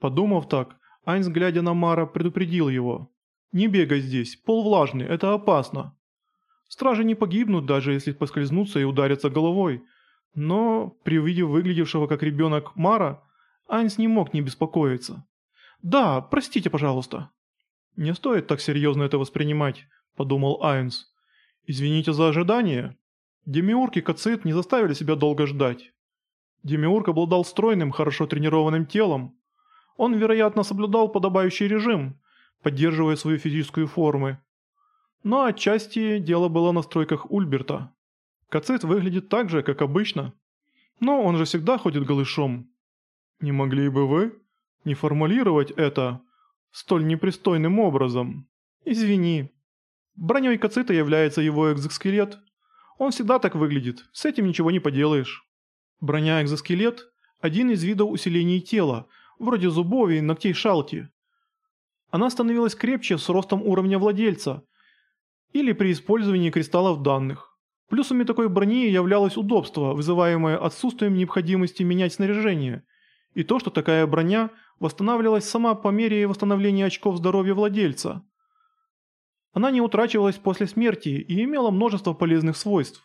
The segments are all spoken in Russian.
Подумав так, Айнс, глядя на Мара, предупредил его. «Не бегай здесь, пол влажный, это опасно». Стражи не погибнут, даже если поскользнутся и ударятся головой. Но при виде выглядевшего как ребенок Мара, Айнс не мог не беспокоиться. «Да, простите, пожалуйста». «Не стоит так серьезно это воспринимать», – подумал Айнс. «Извините за ожидание». Демиург и Кацит не заставили себя долго ждать. Демиург обладал стройным, хорошо тренированным телом. Он, вероятно, соблюдал подобающий режим, поддерживая свою физическую форму. Но отчасти дело было на стройках Ульберта. Кацит выглядит так же, как обычно. Но он же всегда ходит голышом. Не могли бы вы не формулировать это столь непристойным образом? Извини. Броней Кацита является его экзоскелет. Он всегда так выглядит, с этим ничего не поделаешь. Броня-экзоскелет – один из видов усилений тела, вроде зубов и ногтей шалти. Она становилась крепче с ростом уровня владельца или при использовании кристаллов данных. Плюсами такой брони являлось удобство, вызываемое отсутствием необходимости менять снаряжение, и то, что такая броня восстанавливалась сама по мере восстановления очков здоровья владельца. Она не утрачивалась после смерти и имела множество полезных свойств.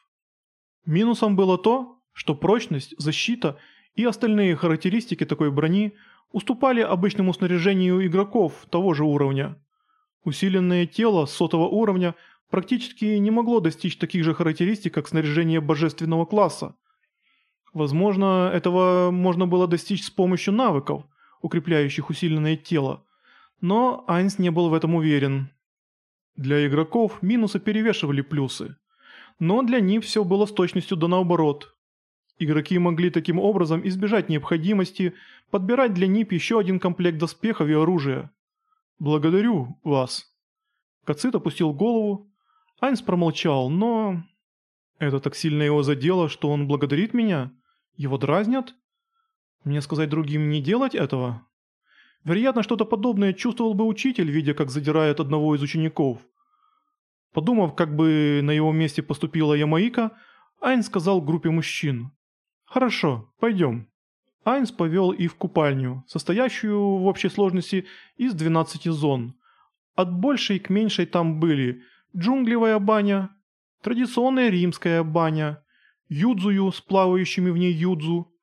Минусом было то, что прочность, защита и остальные характеристики такой брони уступали обычному снаряжению игроков того же уровня. Усиленное тело сотого уровня практически не могло достичь таких же характеристик, как снаряжение божественного класса. Возможно, этого можно было достичь с помощью навыков, укрепляющих усиленное тело, но Айнс не был в этом уверен. Для игроков минусы перевешивали плюсы, но для них все было с точностью да наоборот. Игроки могли таким образом избежать необходимости подбирать для НИП еще один комплект доспехов и оружия. «Благодарю вас». Кацит опустил голову. Айнс промолчал, но... Это так сильно его задело, что он благодарит меня? Его дразнят? Мне сказать другим не делать этого? Вероятно, что-то подобное чувствовал бы учитель, видя, как задирает одного из учеников. Подумав, как бы на его месте поступила Ямаика, Айн сказал группе мужчин. «Хорошо, пойдем». Айнс повел их в купальню, состоящую в общей сложности из 12 зон. От большей к меньшей там были джунглевая баня, традиционная римская баня, юдзую с плавающими в ней юдзу,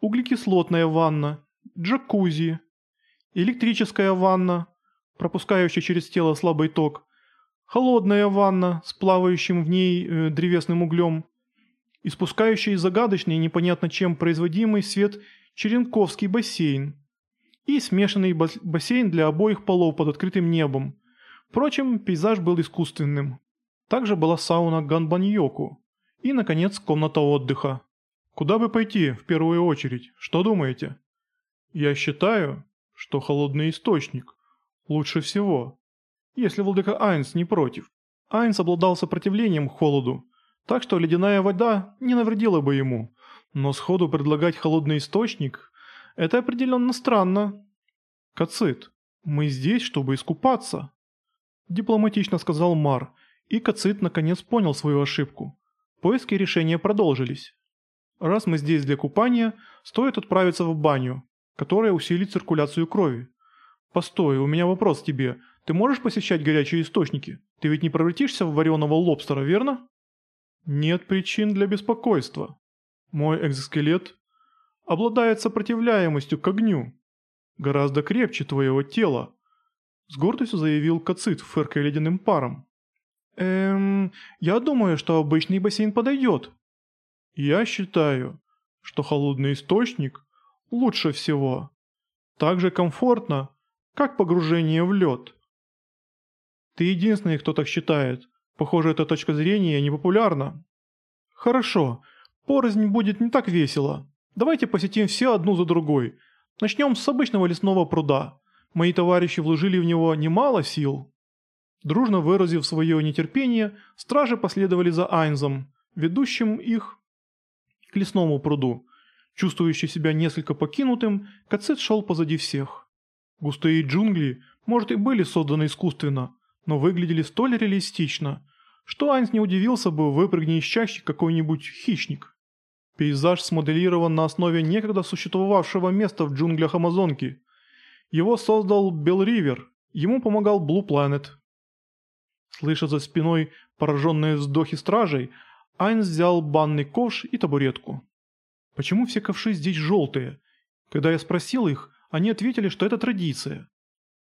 углекислотная ванна, джакузи, электрическая ванна, пропускающая через тело слабый ток, холодная ванна с плавающим в ней э, древесным углем, испускающий загадочный непонятно чем производимый свет Черенковский бассейн и смешанный бассейн для обоих полов под открытым небом. Впрочем, пейзаж был искусственным. Также была сауна Ганбаньоку и, наконец, комната отдыха. Куда бы пойти в первую очередь, что думаете? Я считаю, что холодный источник лучше всего, если владыка Айнс не против. Айнс обладал сопротивлением холоду, так что ледяная вода не навредила бы ему. Но сходу предлагать холодный источник – это определенно странно. «Кацит, мы здесь, чтобы искупаться», – дипломатично сказал Мар, и Кацит наконец понял свою ошибку. Поиски решения продолжились. Раз мы здесь для купания, стоит отправиться в баню, которая усилит циркуляцию крови. Постой, у меня вопрос к тебе. Ты можешь посещать горячие источники? Ты ведь не превратишься в вареного лобстера, верно? Нет причин для беспокойства. Мой экзоскелет обладает сопротивляемостью к огню. Гораздо крепче твоего тела. С гордостью заявил Кацит, фыркая ледяным паром. Эм, я думаю, что обычный бассейн подойдет. Я считаю, что холодный источник лучше всего. Так же комфортно, как погружение в лед. Ты единственный, кто так считает. Похоже, эта точка зрения непопулярна. Хорошо, порознь будет не так весело. Давайте посетим все одну за другой. Начнем с обычного лесного пруда. Мои товарищи вложили в него немало сил. Дружно выразив свое нетерпение, стражи последовали за Айнзом, ведущим их к лесному пруду. Чувствующий себя несколько покинутым, Кацет шел позади всех. Густые джунгли, может и были созданы искусственно, но выглядели столь реалистично, что Айнс не удивился бы, выпрыгни из чащи какой-нибудь хищник. Пейзаж смоделирован на основе некогда существовавшего места в джунглях Амазонки. Его создал Белл Ривер, ему помогал Blue Planet. Слыша за спиной пораженные вздохи стражей, Айнс взял банный ковш и табуретку. Почему все ковши здесь желтые? Когда я спросил их, они ответили, что это традиция.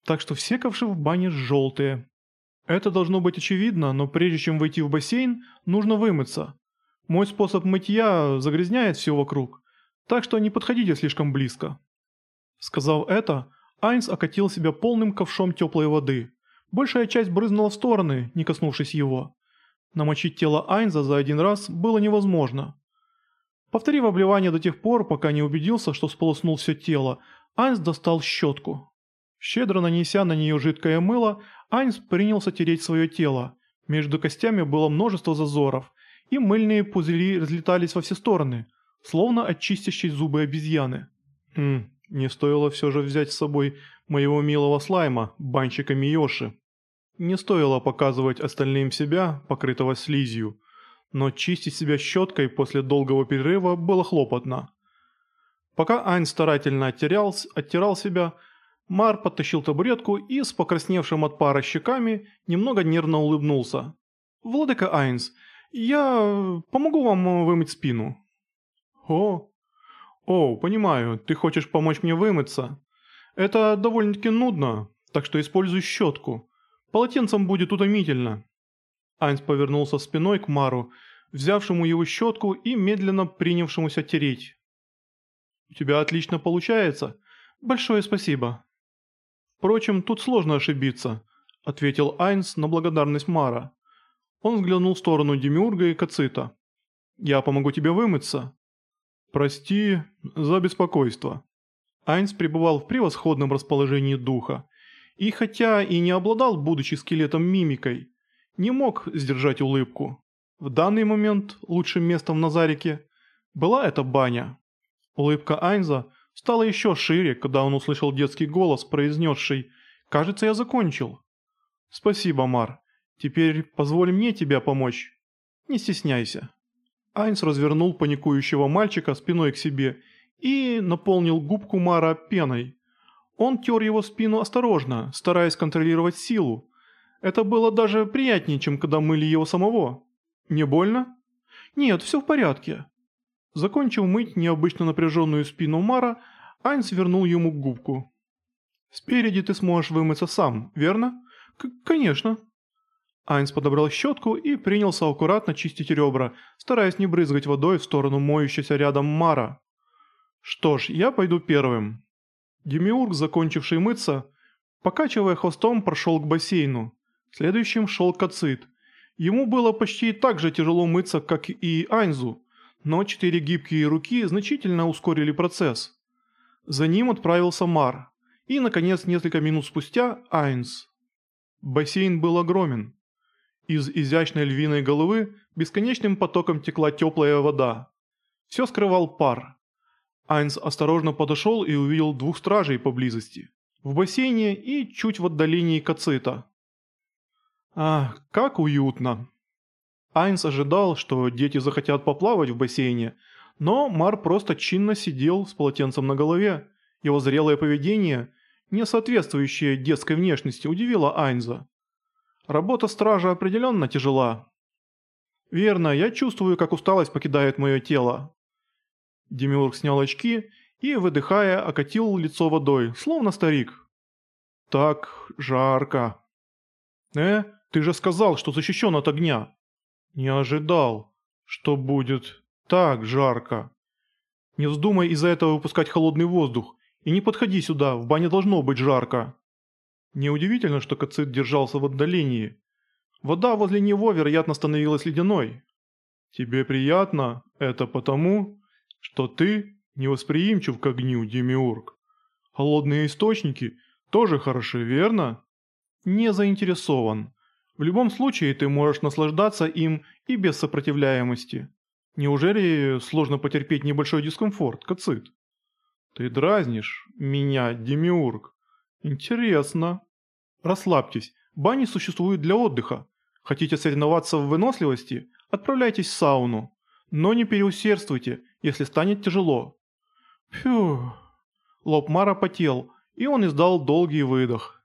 Так что все ковши в бане желтые. Это должно быть очевидно, но прежде чем войти в бассейн, нужно вымыться. Мой способ мытья загрязняет все вокруг, так что не подходите слишком близко. Сказав это, Айнс окатил себя полным ковшом теплой воды. Большая часть брызнула в стороны, не коснувшись его. Намочить тело Айнза за один раз было невозможно. Повторив обливание до тех пор, пока не убедился, что сполоснул все тело, Айнс достал щетку. Щедро нанеся на нее жидкое мыло, Айнс принялся тереть свое тело. Между костями было множество зазоров, и мыльные пузыри разлетались во все стороны, словно от зубы обезьяны. Хм, не стоило все же взять с собой моего милого слайма, банщика Миоши. Не стоило показывать остальным себя, покрытого слизью, но чистить себя щеткой после долгого перерыва было хлопотно. Пока Айн старательно оттирал, оттирал себя, Мар подтащил табуретку и с покрасневшим от пара щеками немного нервно улыбнулся. «Владыка Айнс, я помогу вам вымыть спину». «О, о, понимаю, ты хочешь помочь мне вымыться. Это довольно-таки нудно, так что используй щетку. Полотенцем будет утомительно». Айнс повернулся спиной к Мару, взявшему его щетку и медленно принявшемуся тереть. «У тебя отлично получается. Большое спасибо». «Впрочем, тут сложно ошибиться», — ответил Айнс на благодарность Мара. Он взглянул в сторону Демиурга и Кацита. «Я помогу тебе вымыться». «Прости за беспокойство». Айнс пребывал в превосходном расположении духа. И хотя и не обладал, будучи скелетом мимикой, не мог сдержать улыбку. В данный момент лучшим местом в Назарике была эта баня. Улыбка Айнза стала еще шире, когда он услышал детский голос, произнесший «Кажется, я закончил». «Спасибо, Мар. Теперь позволь мне тебя помочь. Не стесняйся». Айнс развернул паникующего мальчика спиной к себе и наполнил губку Мара пеной. Он тер его спину осторожно, стараясь контролировать силу. Это было даже приятнее, чем когда мыли его самого. Не больно? Нет, все в порядке. Закончив мыть необычно напряженную спину Мара, Айнс вернул ему губку. «Спереди ты сможешь вымыться сам, верно?» К «Конечно». Айнс подобрал щетку и принялся аккуратно чистить ребра, стараясь не брызгать водой в сторону моющейся рядом Мара. «Что ж, я пойду первым». Демиург, закончивший мыться, покачивая хвостом, прошел к бассейну. Следующим шел Кацит. Ему было почти так же тяжело мыться, как и Айнзу, но четыре гибкие руки значительно ускорили процесс. За ним отправился Мар. И, наконец, несколько минут спустя Айнс. Бассейн был огромен. Из изящной львиной головы бесконечным потоком текла теплая вода. Все скрывал пар. Айнс осторожно подошел и увидел двух стражей поблизости. В бассейне и чуть в отдалении Кацита. Ах, как уютно. Айнс ожидал, что дети захотят поплавать в бассейне, но Мар просто чинно сидел с полотенцем на голове. Его зрелое поведение, не соответствующее детской внешности, удивило Айнза. Работа стража определенно тяжела. Верно, я чувствую, как усталость покидает мое тело. Демиург снял очки и, выдыхая, окатил лицо водой, словно старик. Так жарко. Э, ты же сказал, что защищен от огня. Не ожидал, что будет так жарко. Не вздумай из-за этого выпускать холодный воздух. И не подходи сюда, в бане должно быть жарко. Неудивительно, что Кацит держался в отдалении. Вода возле него, вероятно, становилась ледяной. Тебе приятно? Это потому, что ты невосприимчив к огню, Демиург. Холодные источники тоже хороши, верно? Не заинтересован. В любом случае ты можешь наслаждаться им и без сопротивляемости. Неужели сложно потерпеть небольшой дискомфорт, Кацит? Ты дразнишь меня, Демиург. Интересно. Расслабьтесь, бани существуют для отдыха. Хотите соревноваться в выносливости? Отправляйтесь в сауну. Но не переусердствуйте, если станет тяжело. Фью. Лоб Мара потел, И он издал долгий выдох.